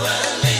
away.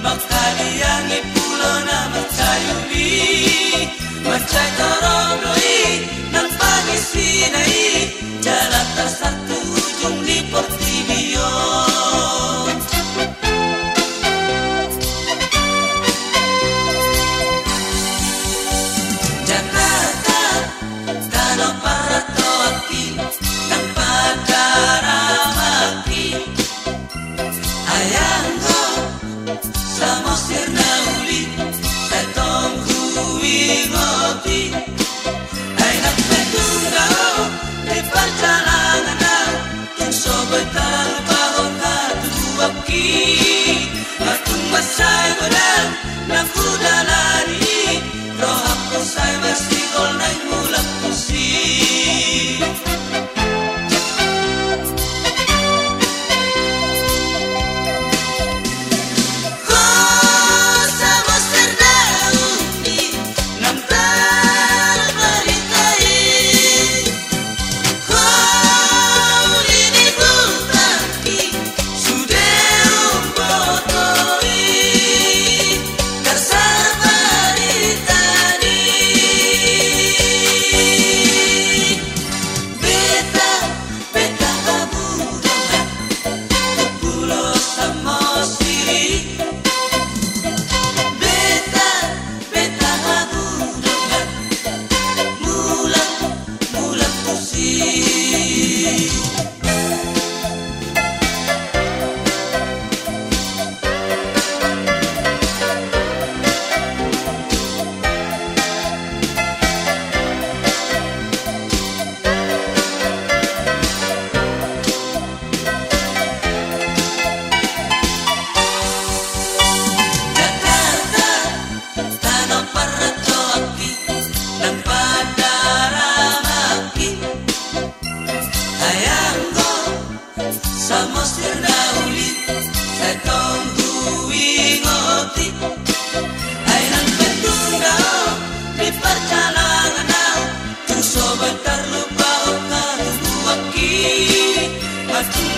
Mag-aliyang ipulo na magsayuli Magsay taro las